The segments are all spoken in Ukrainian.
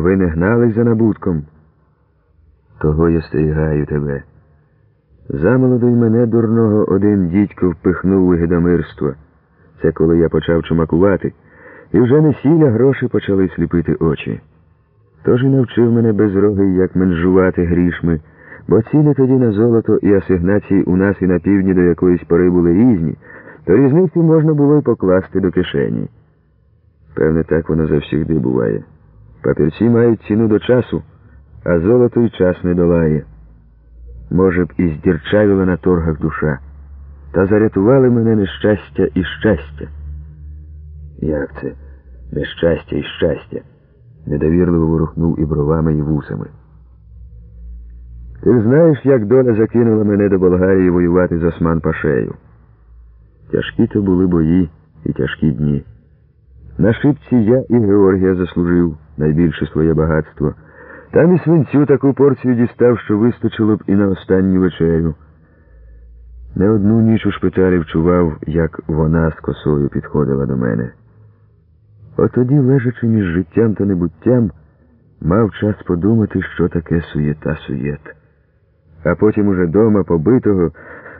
ви не гнались за набутком. Того я стерігаю тебе. Замолоду й мене дурного один дідько впихнув у гедомирство. Це коли я почав чумакувати, і вже не сіля гроші почали сліпити очі. Тож і навчив мене безрогий, як менжувати грішми, бо ціни тоді на золото і асигнації у нас і на півдні до якоїсь пори були різні, то різницю можна було й покласти до кишені. Певне, так воно завсігди буває. Папірці мають ціну до часу, а золото й час не долає. Може б, і здірчавіла на торгах душа, та зарятували мене нещастя і щастя. Як це? Нещастя і щастя? недовірливо ворухнув і бровами, і вусами. Ти знаєш, як доля закинула мене до Болгарії воювати з Осман Пашею. Тяжкі то були бої і тяжкі дні. На шипці я і Георгія заслужив найбільше своє багатство. Там і свинцю таку порцію дістав, що вистачило б і на останню вечерю. Не одну ніч у шпиталі вчував, як вона з косою підходила до мене. От тоді, лежачи між життям та небуттям, мав час подумати, що таке суєта суєт. А потім уже дома побитого,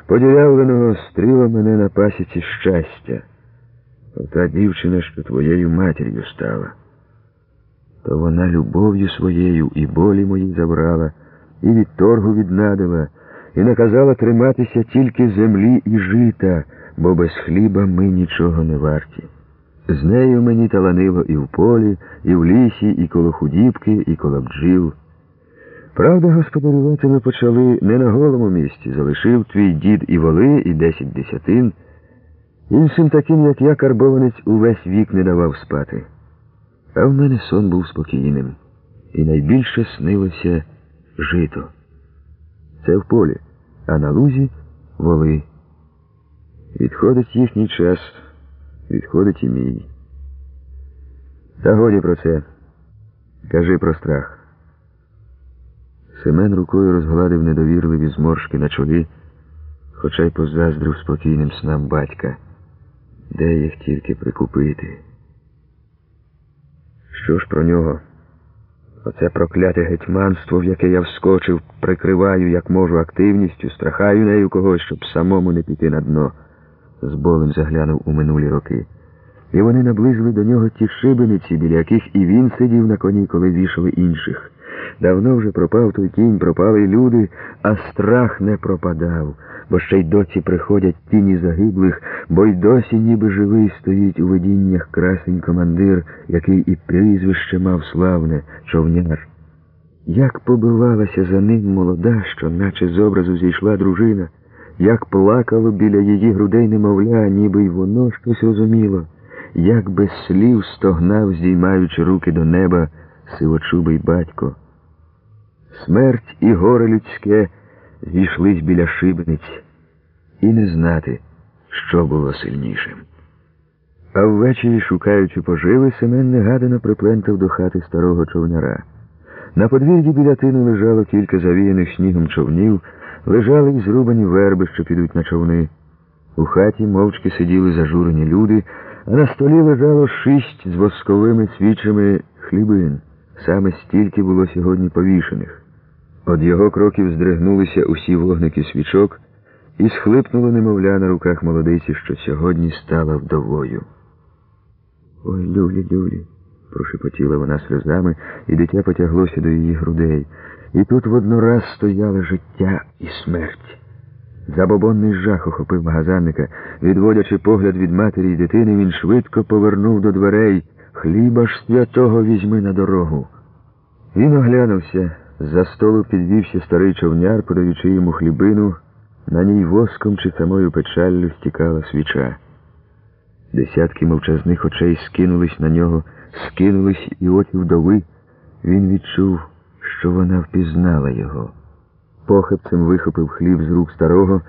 подірявленого стріла мене на пасіці щастя. Ота дівчина, що твоєю матір'ю стала. То вона любов'ю своєю і болі мої забрала, і від торгу віднадила, і наказала триматися тільки землі і жита, бо без хліба ми нічого не варті. З нею мені таланило і в полі, і в лісі, і коло худібки, і коло бджіл. Правда, господарювати ми почали не на голому місці. Залишив твій дід і воли, і десять десятин. Іншим таким, як я, карбованець, увесь вік не давав спати. А в мене сон був спокійним, і найбільше снилося жито. Це в полі, а на лузі воли. Відходить їхній час, відходить і мій. Та годі про це. Кажи про страх. Семен рукою розгладив недовірливі зморшки на чолі, хоча й позаздрив спокійним снам батька. Де їх тільки прикупити? Що ж про нього? Оце прокляте гетьманство, в яке я вскочив, прикриваю, як можу, активністю, страхаю нею когось, щоб самому не піти на дно. З болем заглянув у минулі роки. І вони наблизили до нього ті шибениці, біля яких і він сидів на коні, коли вішали інших. Давно вже пропав той кінь, пропали люди, а страх не пропадав, бо ще й доці приходять тіні загиблих, бо й досі ніби живий стоїть у видіннях красень командир, який і прізвище мав славне, човняр. Як побивалася за ним молода, що наче з образу зійшла дружина, як плакало біля її грудей немовля, ніби й воно щось розуміло, як без слів стогнав, здіймаючи руки до неба, сивочубий батько. Смерть і горе людське зійшлись біля шибениць, і не знати, що було сильнішим. А ввечері, шукаючи поживи, Семен негадано приплентав до хати старого човняра. На подвір'ї біля тину лежало кілька завіяних снігом човнів, лежали й зрубані верби, що підуть на човни. У хаті мовчки сиділи зажурені люди, а на столі лежало шість з восковими свічами хлібин. Саме стільки було сьогодні повішених. Од його кроків здригнулися усі вогники свічок і схлипнула немовля на руках молодиці, що сьогодні стала вдовою. Ой, люлі, люлі, прошепотіла вона сльозами, і дитя потяглося до її грудей. І тут воднораз стояли життя і смерть. Забобонний жах охопив магазанника. Відводячи погляд від матері й дитини, він швидко повернув до дверей. Хліба ж святого візьми на дорогу. Він оглянувся. За столу підвівся старий човняр, подаючи йому хлібину, на ній воском чи самою печаллю стікала свіча. Десятки мовчазних очей скинулись на нього, скинулись і очі вдови. Він відчув, що вона впізнала його. Похапцем вихопив хліб з рук старого,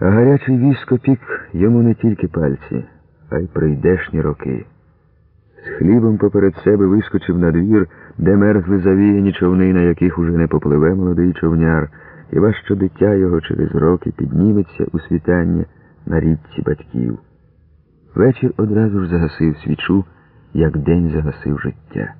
а гарячий віск опік йому не тільки пальці, а й прийдешні роки. З хлібом поперед себе вискочив на двір, де мерзли завіяні човни, на яких уже не попливе молодий човняр, хіба що дитя його через роки підніметься у світання на річці батьків. Вечір одразу ж загасив свічу, як день загасив життя.